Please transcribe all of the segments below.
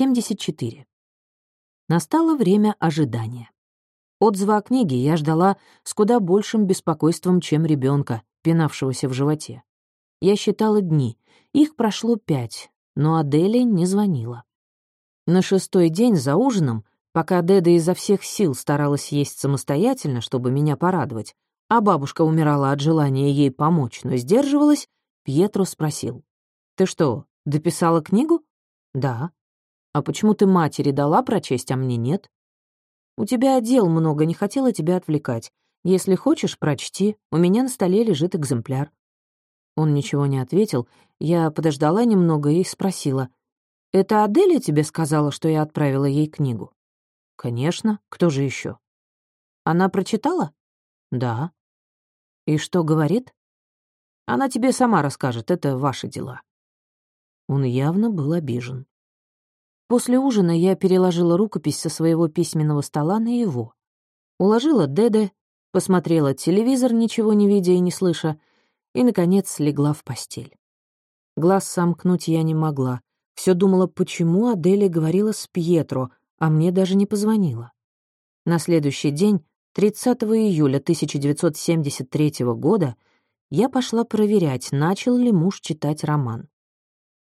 74. Настало время ожидания. Отзыва о книге я ждала с куда большим беспокойством, чем ребенка, пинавшегося в животе. Я считала дни, их прошло пять, но Адели не звонила. На шестой день за ужином, пока Деда изо всех сил старалась есть самостоятельно, чтобы меня порадовать, а бабушка умирала от желания ей помочь, но сдерживалась, Пьетро спросил. «Ты что, дописала книгу?» «Да». «А почему ты матери дала прочесть, а мне нет?» «У тебя дел много, не хотела тебя отвлекать. Если хочешь, прочти, у меня на столе лежит экземпляр». Он ничего не ответил, я подождала немного и спросила. «Это Аделя тебе сказала, что я отправила ей книгу?» «Конечно, кто же еще? «Она прочитала?» «Да». «И что говорит?» «Она тебе сама расскажет, это ваши дела». Он явно был обижен. После ужина я переложила рукопись со своего письменного стола на его. Уложила Деде, посмотрела телевизор, ничего не видя и не слыша, и, наконец, легла в постель. Глаз сомкнуть я не могла. Все думала, почему Аделия говорила с Пьетро, а мне даже не позвонила. На следующий день, 30 июля 1973 года, я пошла проверять, начал ли муж читать роман.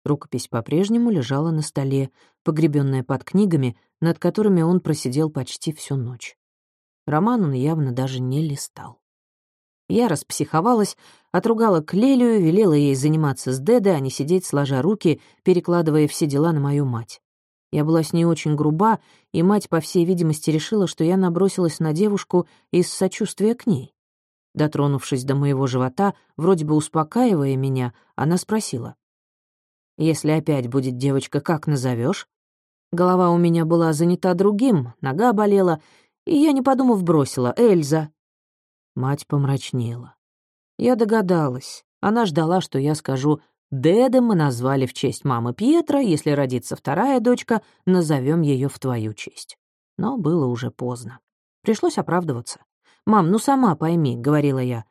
Рукопись по-прежнему лежала на столе, погребенная под книгами, над которыми он просидел почти всю ночь. Роман он явно даже не листал. Я распсиховалась, отругала Клелию, велела ей заниматься с Дедой, а не сидеть сложа руки, перекладывая все дела на мою мать. Я была с ней очень груба, и мать, по всей видимости, решила, что я набросилась на девушку из сочувствия к ней. Дотронувшись до моего живота, вроде бы успокаивая меня, она спросила. Если опять будет девочка, как назовешь? Голова у меня была занята другим, нога болела, и я, не подумав, бросила «Эльза». Мать помрачнела. Я догадалась. Она ждала, что я скажу «Деда мы назвали в честь мамы Пьетра, если родится вторая дочка, назовем ее в твою честь». Но было уже поздно. Пришлось оправдываться. «Мам, ну сама пойми», — говорила я.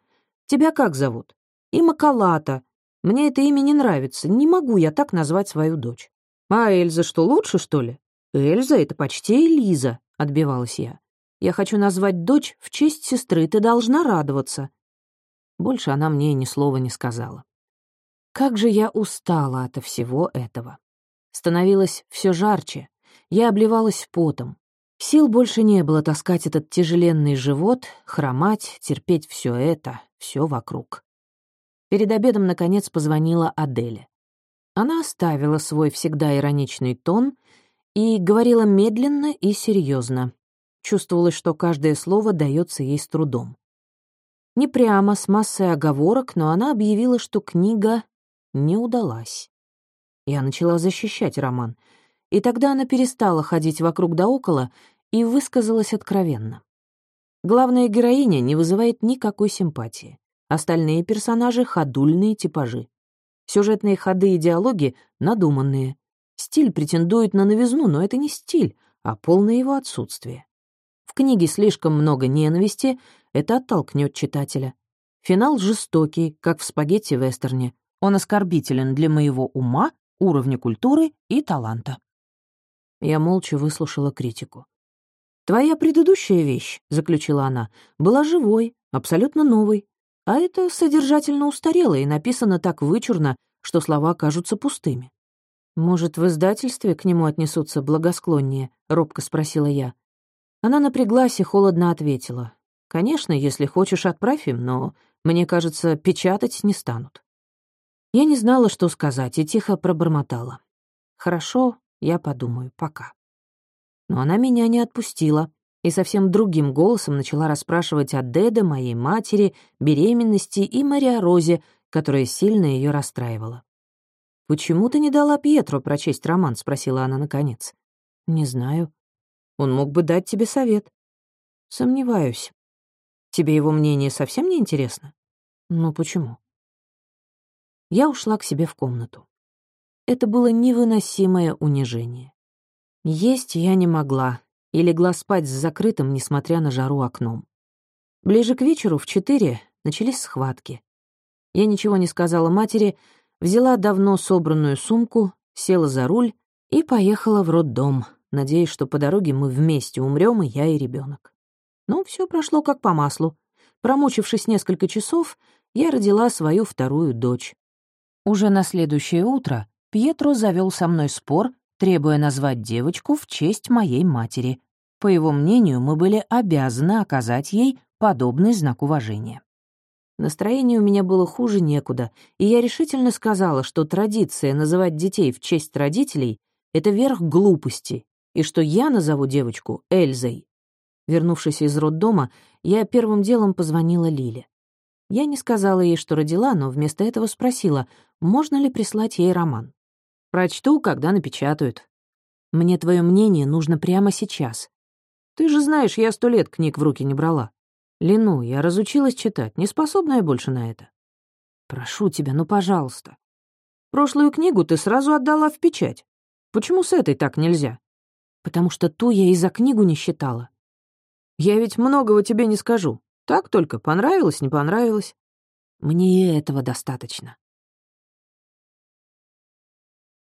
«Тебя как зовут?» «Имакалата. Мне это имя не нравится, не могу я так назвать свою дочь. А Эльза что, лучше, что ли? Эльза — это почти Элиза, — отбивалась я. Я хочу назвать дочь в честь сестры, ты должна радоваться. Больше она мне ни слова не сказала. Как же я устала от всего этого. Становилось все жарче. Я обливалась потом. Сил больше не было таскать этот тяжеленный живот, хромать, терпеть все это, все вокруг. Перед обедом, наконец, позвонила Аделе. Она оставила свой всегда ироничный тон и говорила медленно и серьезно. Чувствовалось, что каждое слово дается ей с трудом. Не прямо, с массой оговорок, но она объявила, что книга не удалась. Я начала защищать роман, и тогда она перестала ходить вокруг да около и высказалась откровенно. Главная героиня не вызывает никакой симпатии. Остальные персонажи — ходульные типажи. Сюжетные ходы и диалоги — надуманные. Стиль претендует на новизну, но это не стиль, а полное его отсутствие. В книге слишком много ненависти, это оттолкнет читателя. Финал жестокий, как в спагетти-вестерне. Он оскорбителен для моего ума, уровня культуры и таланта. Я молча выслушала критику. «Твоя предыдущая вещь», — заключила она, — «была живой, абсолютно новой. А это содержательно устарело и написано так вычурно, что слова кажутся пустыми. «Может, в издательстве к нему отнесутся благосклоннее?» — робко спросила я. Она напряглась и холодно ответила. «Конечно, если хочешь, отправь им, но, мне кажется, печатать не станут». Я не знала, что сказать, и тихо пробормотала. «Хорошо, я подумаю, пока». Но она меня не отпустила и совсем другим голосом начала расспрашивать о Деде, моей матери, беременности и Мария Розе, которая сильно ее расстраивала. «Почему ты не дала Пьетро прочесть роман?» — спросила она наконец. «Не знаю. Он мог бы дать тебе совет». «Сомневаюсь. Тебе его мнение совсем не интересно?» «Ну почему?» Я ушла к себе в комнату. Это было невыносимое унижение. Есть я не могла, и легла спать с закрытым, несмотря на жару, окном. Ближе к вечеру, в четыре, начались схватки. Я ничего не сказала матери, взяла давно собранную сумку, села за руль И поехала в роддом, надеясь, что по дороге мы вместе умрем, и я, и ребенок. Но все прошло как по маслу. Промучившись несколько часов, я родила свою вторую дочь. Уже на следующее утро Пьетро завел со мной спор, требуя назвать девочку в честь моей матери. По его мнению, мы были обязаны оказать ей подобный знак уважения. Настроение у меня было хуже некуда, и я решительно сказала, что традиция называть детей в честь родителей — это верх глупости, и что я назову девочку Эльзой. Вернувшись из роддома, я первым делом позвонила Лиле. Я не сказала ей, что родила, но вместо этого спросила, можно ли прислать ей роман. «Прочту, когда напечатают. Мне твое мнение нужно прямо сейчас. Ты же знаешь, я сто лет книг в руки не брала. Лину, я разучилась читать, не способна я больше на это. Прошу тебя, ну, пожалуйста. Прошлую книгу ты сразу отдала в печать. Почему с этой так нельзя? Потому что ту я и за книгу не считала. Я ведь многого тебе не скажу. Так только, понравилось, не понравилось. Мне этого достаточно.